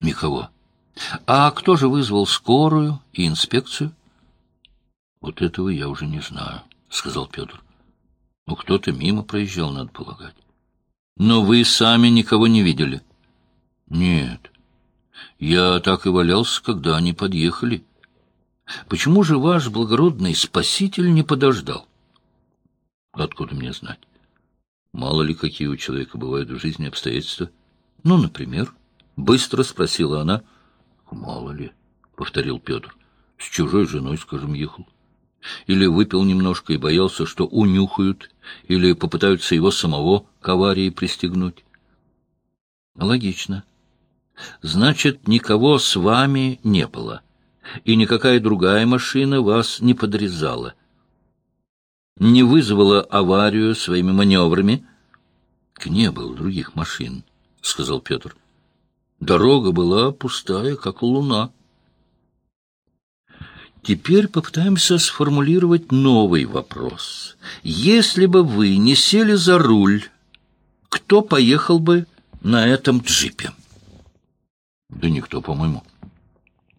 Никого. А кто же вызвал скорую и инспекцию? Вот этого я уже не знаю, сказал Петр. Ну, кто-то мимо проезжал, надо полагать. Но вы сами никого не видели? Нет. Я так и валялся, когда они подъехали. Почему же ваш благородный спаситель не подождал? Откуда мне знать? Мало ли, какие у человека бывают в жизни обстоятельства. Ну, например, быстро спросила она. Мало ли, повторил Петр. С чужой женой, скажем, ехал. Или выпил немножко и боялся, что унюхают, или попытаются его самого к аварии пристегнуть. Логично. Значит, никого с вами не было, и никакая другая машина вас не подрезала. Не вызвала аварию своими маневрами. — Не было других машин, — сказал Петр. Дорога была пустая, как луна. Теперь попытаемся сформулировать новый вопрос. Если бы вы не сели за руль, кто поехал бы на этом джипе? Да никто, по-моему.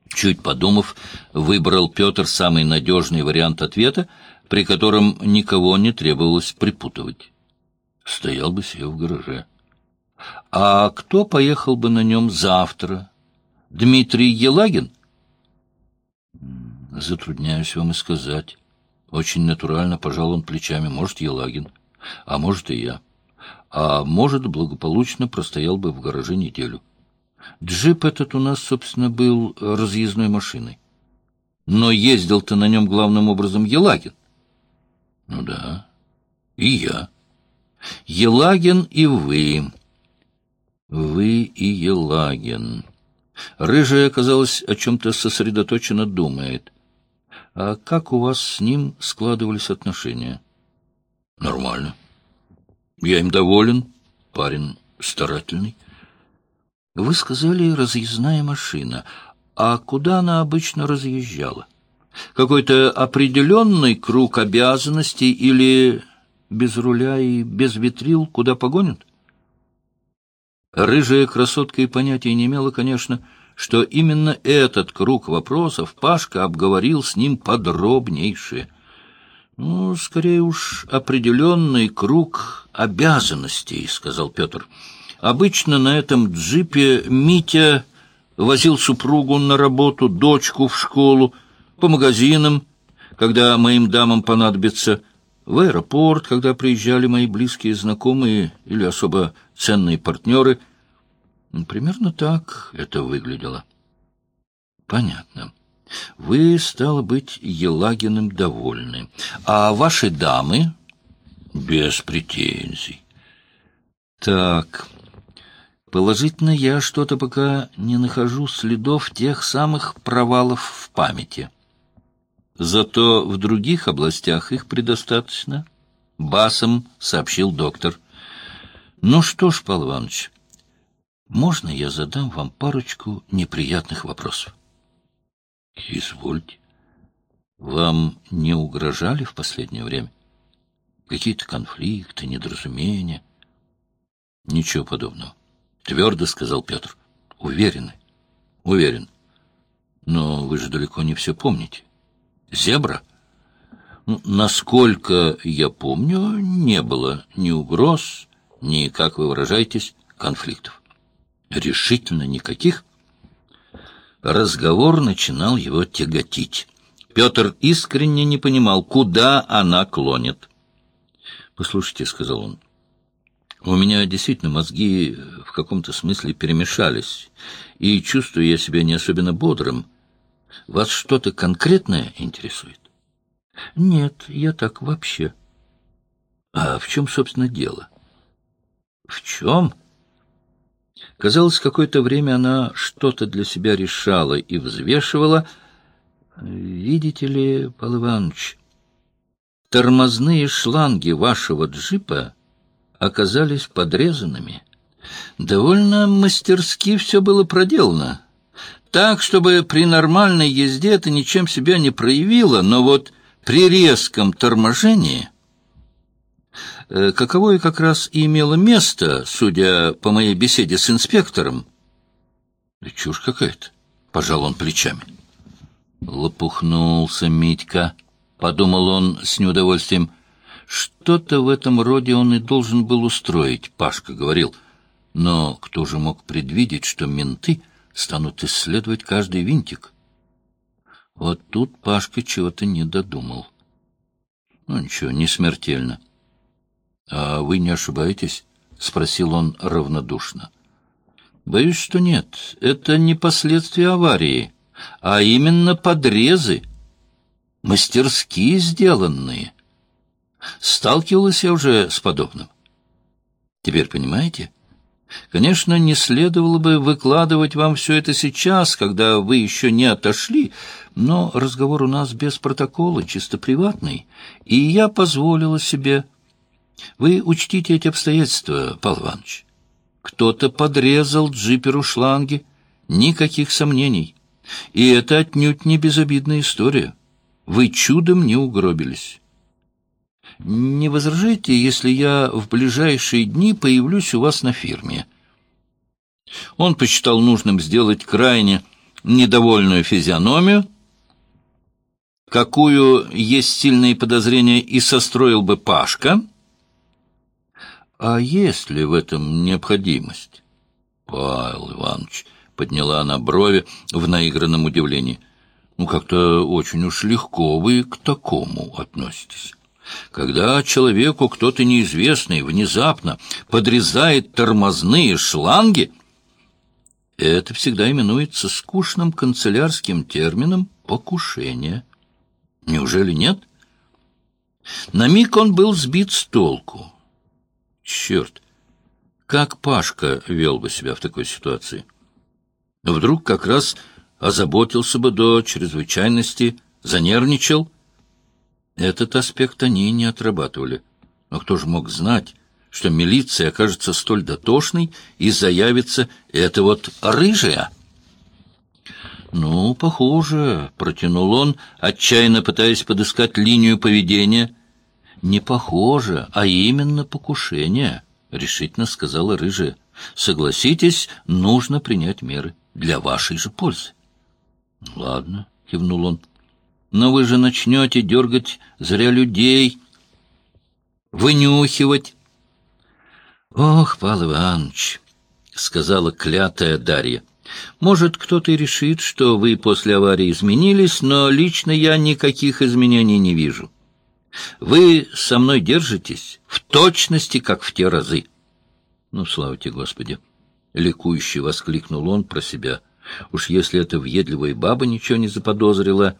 Чуть подумав, выбрал Петр самый надежный вариант ответа, при котором никого не требовалось припутывать. Стоял бы себе в гараже. А кто поехал бы на нем завтра? Дмитрий Елагин? Затрудняюсь вам и сказать. Очень натурально пожал он плечами. Может, Елагин, а может и я. А может, благополучно простоял бы в гараже неделю. Джип этот у нас, собственно, был разъездной машиной. Но ездил-то на нем главным образом Елагин. Ну да, и я. Елагин и вы. Вы и Елагин. Рыжая, казалось, о чем-то сосредоточенно думает. А как у вас с ним складывались отношения? Нормально. Я им доволен. Парень старательный. Вы сказали, разъездная машина. А куда она обычно разъезжала? Какой-то определенный круг обязанностей или без руля и без витрил куда погонят? Рыжая красотка и понятия не имела, конечно, что именно этот круг вопросов Пашка обговорил с ним подробнейше. «Ну, скорее уж, определенный круг обязанностей», — сказал Петр. «Обычно на этом джипе Митя возил супругу на работу, дочку в школу, по магазинам, когда моим дамам понадобится, в аэропорт, когда приезжали мои близкие знакомые или особо ценные партнеры. Примерно так это выглядело. Понятно. Вы, стало быть, Елагиным довольны. А ваши дамы? Без претензий. Так, положительно я что-то пока не нахожу следов тех самых провалов в памяти. Зато в других областях их предостаточно, — басом сообщил доктор. — Ну что ж, Павел Иванович, можно я задам вам парочку неприятных вопросов? — Извольте. Вам не угрожали в последнее время? Какие-то конфликты, недоразумения? — Ничего подобного. Твердо сказал Петр. — Уверены? — Уверен. Но вы же далеко не все помните. Зебра? Насколько я помню, не было ни угроз, ни, как вы выражаетесь, конфликтов. Решительно никаких. Разговор начинал его тяготить. Петр искренне не понимал, куда она клонит. «Послушайте», — сказал он, — «у меня действительно мозги в каком-то смысле перемешались, и чувствую я себя не особенно бодрым». Вас что-то конкретное интересует? Нет, я так вообще. А в чем, собственно, дело? В чем? Казалось, какое-то время она что-то для себя решала и взвешивала. Видите ли, Павел Иванович, тормозные шланги вашего джипа оказались подрезанными. Довольно мастерски все было проделано. Так, чтобы при нормальной езде это ничем себя не проявило, но вот при резком торможении, э, каковое как раз и имело место, судя по моей беседе с инспектором, Да чушь какая-то, — пожал он плечами. Лопухнулся Митька, — подумал он с неудовольствием. Что-то в этом роде он и должен был устроить, Пашка говорил. Но кто же мог предвидеть, что менты станут исследовать каждый винтик? Вот тут Пашка чего-то не додумал. Ну, ничего, не смертельно. — А вы не ошибаетесь? — спросил он равнодушно. — Боюсь, что нет. Это не последствия аварии, а именно подрезы, мастерские сделанные. Сталкивалась я уже с подобным. Теперь понимаете? Конечно, не следовало бы выкладывать вам все это сейчас, когда вы еще не отошли, но разговор у нас без протокола, чисто приватный, и я позволила себе... Вы учтите эти обстоятельства, Павел Иванович. Кто-то подрезал джиперу шланги, никаких сомнений. И это отнюдь не безобидная история. Вы чудом не угробились. Не возражайте, если я в ближайшие дни появлюсь у вас на фирме. Он посчитал нужным сделать крайне недовольную физиономию, какую есть сильные подозрения и состроил бы Пашка. А есть ли в этом необходимость? Павел Иванович, подняла она брови в наигранном удивлении. Ну, как-то очень уж легко вы к такому относитесь. Когда человеку кто-то неизвестный внезапно подрезает тормозные шланги, это всегда именуется скучным канцелярским термином «покушение». Неужели нет? На миг он был сбит с толку. Черт! Как Пашка вел бы себя в такой ситуации? Вдруг как раз озаботился бы до чрезвычайности, занервничал. Этот аспект они не отрабатывали. Но кто же мог знать, что милиция окажется столь дотошной и заявится «это вот рыжая»? «Ну, похоже», — протянул он, отчаянно пытаясь подыскать линию поведения. «Не похоже, а именно покушение», — решительно сказала рыжая. «Согласитесь, нужно принять меры для вашей же пользы». «Ладно», — кивнул он, — «но вы же начнете дергать зря людей, вынюхивать». «Ох, Павел Иванович», — сказала клятая Дарья, — может, кто-то и решит, что вы после аварии изменились, но лично я никаких изменений не вижу. Вы со мной держитесь в точности, как в те разы. Ну, слава тебе, Господи! — ликующе воскликнул он про себя. Уж если эта въедливая баба ничего не заподозрила...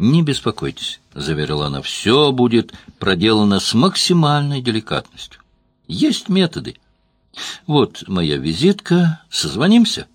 «Не беспокойтесь», — заверила она, — «все будет проделано с максимальной деликатностью. Есть методы. Вот моя визитка, созвонимся».